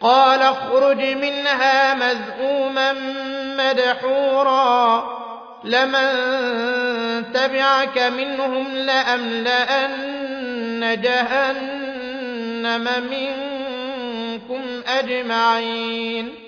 قال اخرج منها مذءوما مدحورا. لمن تبعك منهم لأملأن جهنم منكم أجمعين.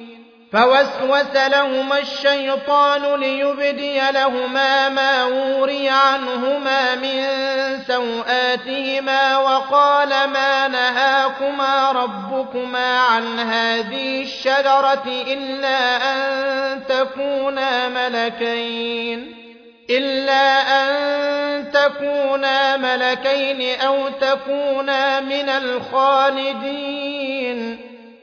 فوسوس لهما الشيطان ليبدي لهما ما وري عنهما من سوآتهما وقال ما نهاكما ربكما عن هذه الشجرة إلا أن تكونا ملكين إلا أن تكونا ملكين أو تكونا من الخالدين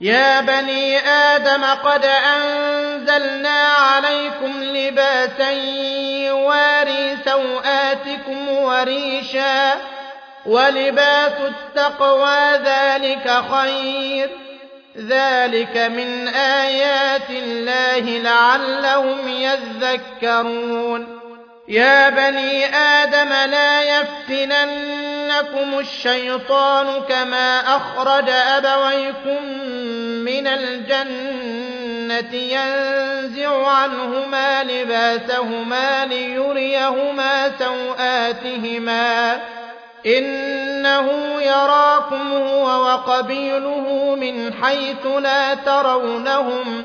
يا بني آدم قد أنزلنا عليكم لباسا يواري سوآتكم وريشا ولباس التقوى ذلك خير ذلك من آيات الله لعلهم يذكرون يا بني آدم لا يفتننكم الشيطان كما أخرج أبويكم من الجنة ينزع عنهما لباسهما ليريهما سوآتهما إنه يراكم هو وقبيله من حيث لا ترونهم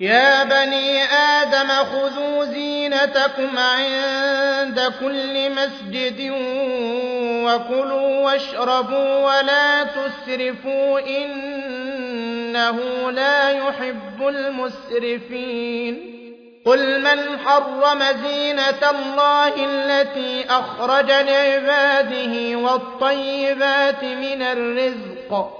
يا بني آدم خذوا زينتكم عند كل مسجد وكلوا واشربوا ولا تسرفوا إنه لا يحب المسرفين قل من حرم زينة الله التي أخرج لعباده والطيبات من الرزق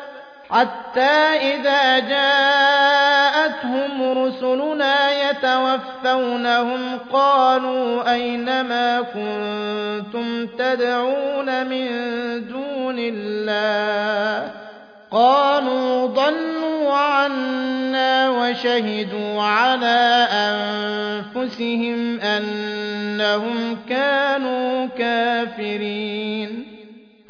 حتى إذا جاءتهم رسلنا يتوفونهم قالوا أين ما كنتم تدعون من دون الله؟ قالوا ضلوا عنا وشهدوا على أنفسهم أنهم كانوا كافرين.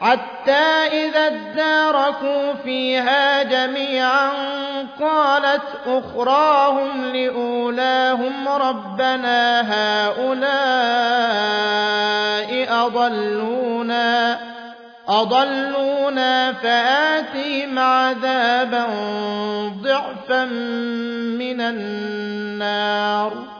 حتى إذا اداركوا فيها جميعا قالت أخراهم لأولاهم ربنا هؤلاء أضلونا أضلونا فآتهم عذابا ضعفا من النار.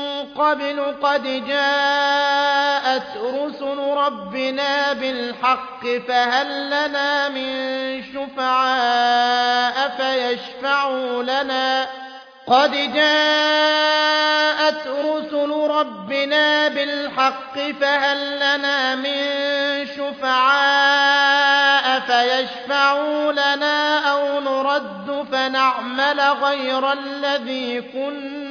قبل قد جاءت رسل ربنا بالحق فهل لنا من شفعاء فيشفعوا لنا؟ قد جاءت رسل ربنا بالحق فهل لنا من شفعاء فيشفعوا لنا؟ أو نرد فنعمل غير الذي كنا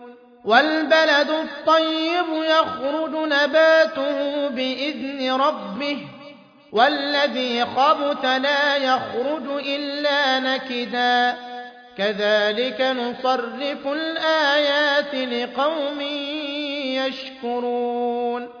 والبلد الطيب يخرج نباته بإذن ربه والذي خبت لا يخرج إلا نكدا. كذلك نصرف الآيات لقوم يشكرون.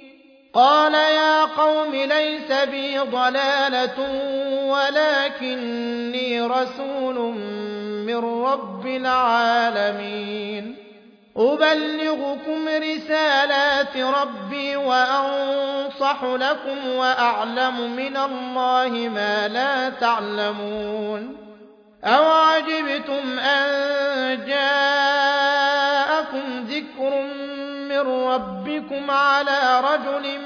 قال يا قوم ليس بي ضلالة ولكني رسول من رب العالمين. أبلغكم رسالات ربي وأنصح لكم وأعلم من الله ما لا تعلمون. أوعجبتم أن جاءكم ربكم على رجل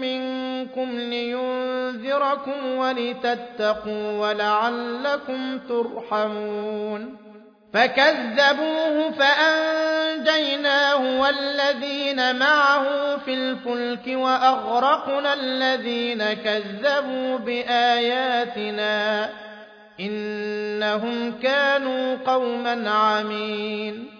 منكم لينذركم ولتتقوا ولعلكم ترحمون فكذبوه فأنجيناه والذين معه في الفلك وأغرقنا الذين كذبوا بآياتنا إنهم كانوا قوما عمين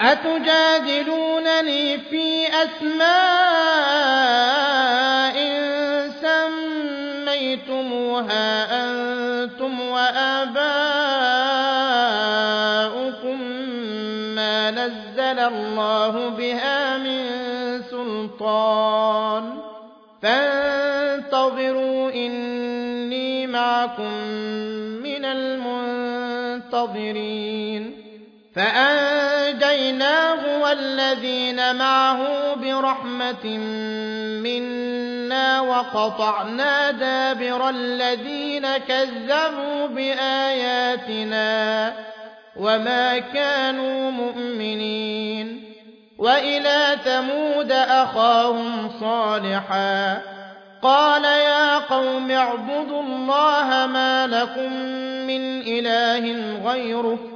أتجادلونني في أسماء سميتموها أنتم وآباؤكم ما نزل الله بها من سلطان فانتظروا إني معكم من المنتظرين فأنجيناه والذين معه برحمة منا وقطعنا دابر الذين كذبوا بآياتنا وما كانوا مؤمنين وإلى ثمود أخاهم صالحا قال يا قوم اعبدوا الله ما لكم من إله غيره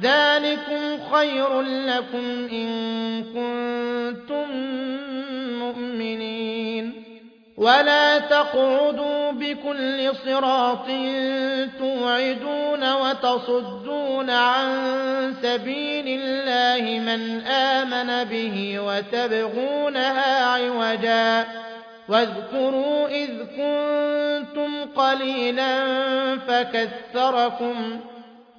ذلكم خير لكم إن كنتم مؤمنين. ولا تقعدوا بكل صراط توعدون وتصدون عن سبيل الله من آمن به وتبغونها عوجا. واذكروا إذ كنتم قليلا فكثركم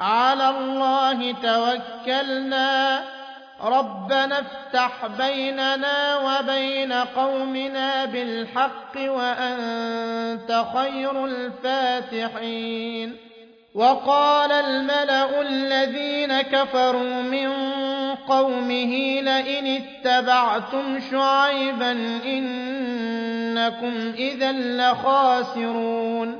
على الله توكلنا. ربنا افتح بيننا وبين قومنا بالحق وأنت خير الفاتحين. وقال الملأ الذين كفروا من قومه لئن اتبعتم شعيبا إنكم إذا لخاسرون.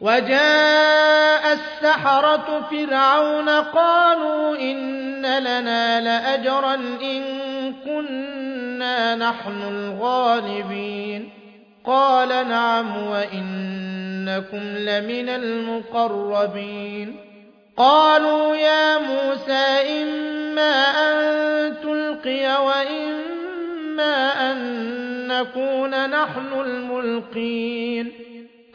وجاء السحرة فرعون قالوا إن لنا لأجرا إن كنا نحن الغالبين. قال نعم وإنكم لمن المقربين. قالوا يا موسى إما أن تلقي وإما أن نكون نحن الملقين.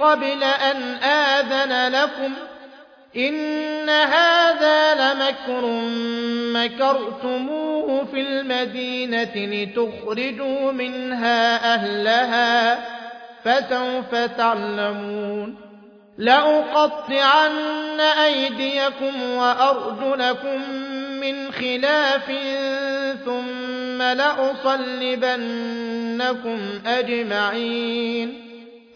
قبل أن آذن لكم إن هذا لمكر مكرتموه في المدينة لتخرجوا منها أهلها فسوف تعلمون لأقطعن أيديكم وأرجلكم من خلاف ثم لأصلبنكم أجمعين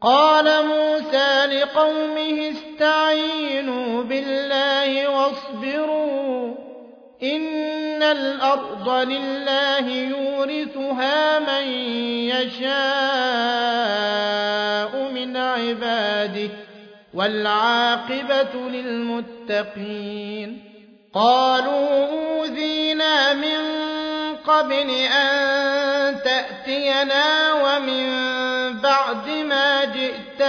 قال موسى لقومه استعينوا بالله واصبروا إن الأرض لله يورثها من يشاء من عباده والعاقبة للمتقين قالوا أوذينا من قبل أن تأتينا ومن بعد ما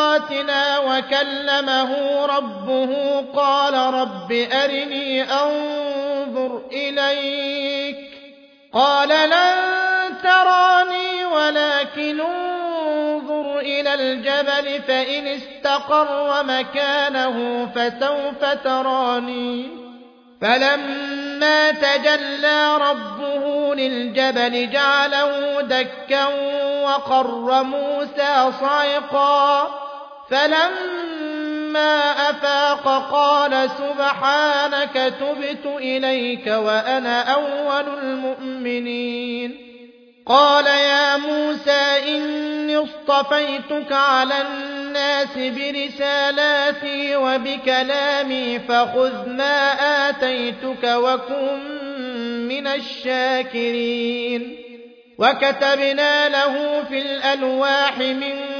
لميقاتنا وكلمه ربه قال رب أرني أنظر إليك قال لن تراني ولكن انظر إلى الجبل فإن استقر مكانه فسوف تراني فلما تجلى ربه للجبل جعله دكا وقر موسى صعقا فلما أفاق قال سبحانك تبت إليك وأنا أول المؤمنين. قال يا موسى إني اصطفيتك على الناس برسالاتي وبكلامي فخذ ما آتيتك وكن من الشاكرين. وكتبنا له في الألواح من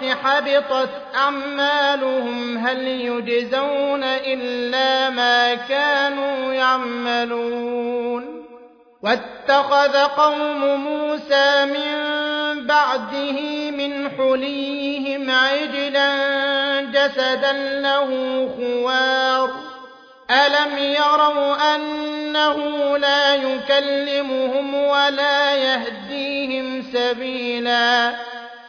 الآخرة حبطت أعمالهم هل يجزون إلا ما كانوا يعملون واتخذ قوم موسى من بعده من حليهم عجلا جسدا له خوار ألم يروا أنه لا يكلمهم ولا يهديهم سبيلا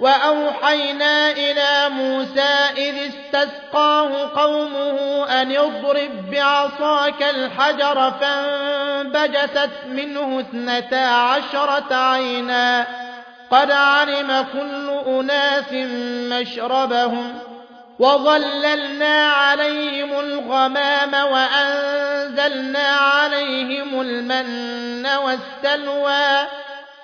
وأوحينا إلى موسى إذ استسقاه قومه أن اضرب بعصاك الحجر فانبجست منه اثنتا عشرة عينا. قد علم كل أناس مشربهم وظللنا عليهم الغمام وأنزلنا عليهم المن والسلوى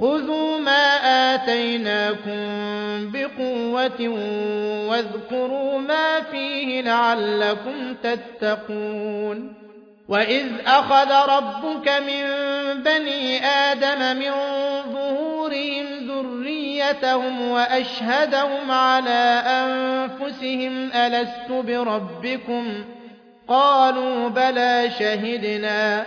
خذوا ما آتيناكم بقوة واذكروا ما فيه لعلكم تتقون وإذ أخذ ربك من بني آدم من ظهورهم ذريتهم وأشهدهم على أنفسهم ألست بربكم قالوا بلى شهدنا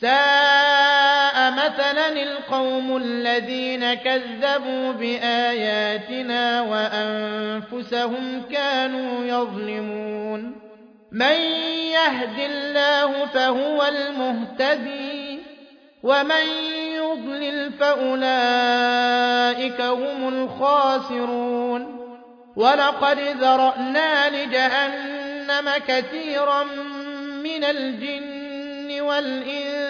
ساء مثلا القوم الذين كذبوا بآياتنا وأنفسهم كانوا يظلمون. من يهد الله فهو المهتدي ومن يضلل فأولئك هم الخاسرون. ولقد ذرأنا لجهنم كثيرا من الجن والإنس